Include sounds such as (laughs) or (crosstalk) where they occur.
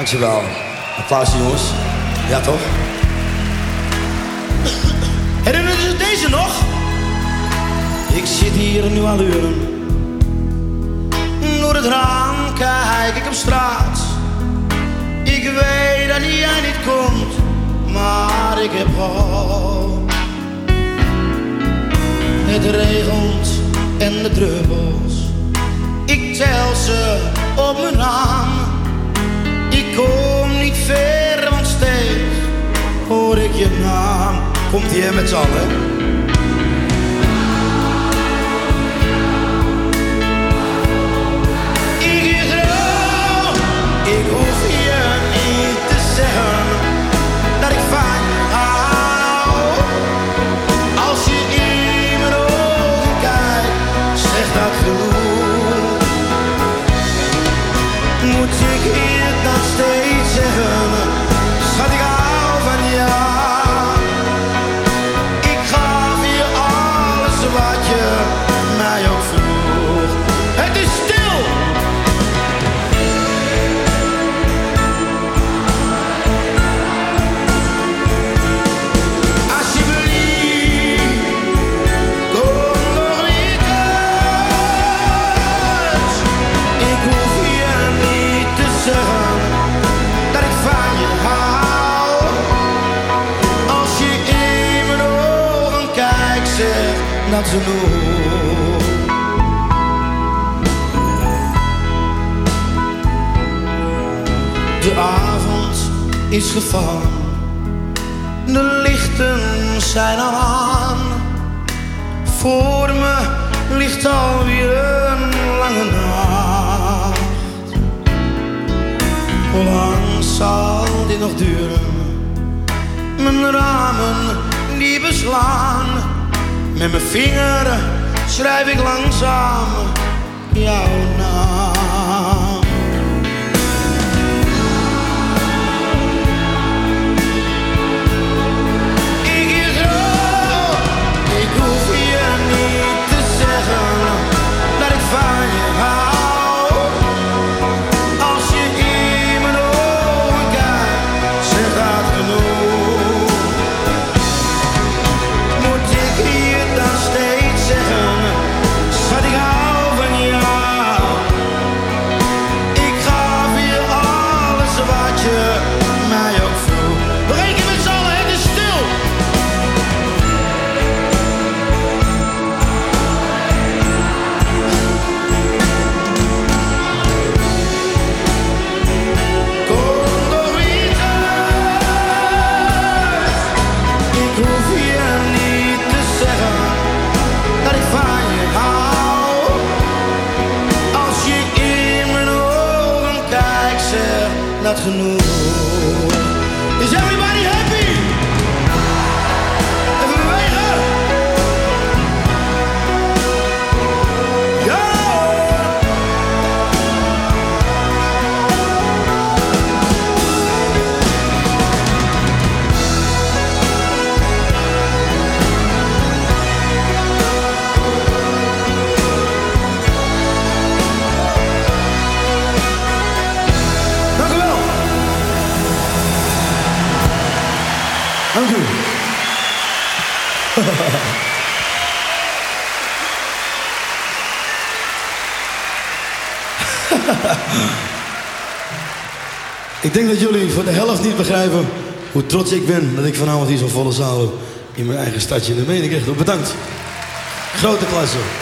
Dankjewel. Applausje jongens. Ja toch? Herinneren ze deze nog? Ik zit hier nu al uren. Door het raam kijk ik op straat. Ik weet dat jij niet komt, maar ik heb hoop. Het regent en de druppels. Ik tel ze op mijn naam. Komt hier met z'n allen. De avond is gevallen. De lichten zijn al aan. Voor me ligt alweer een lange nacht. Hoe lang zal dit nog duren? Mijn ramen die beslaan. Met mijn vinger schrijf ik langzaam jouw naam. Dat genoeg. Is everybody happy? Dank u. (laughs) ik denk dat jullie voor de helft niet begrijpen hoe trots ik ben dat ik vanavond hier zo'n volle zaal in mijn eigen stadje. Dat meen ik echt. Bedankt. Grote klasse.